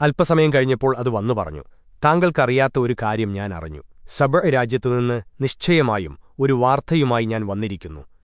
അല്പസമയം കഴിഞ്ഞപ്പോൾ അത് വന്നു പറഞ്ഞു. താങ്കൾക്കറിയാത്ത ഒരു കാര്യം ഞാൻ അറിഞ്ഞു. സബ രാജ്യത്തുനിന്ന് നിശ്ചയമായും ഒരു വാർത്തയുമായി ഞാൻ വന്നിരിക്കുന്നു.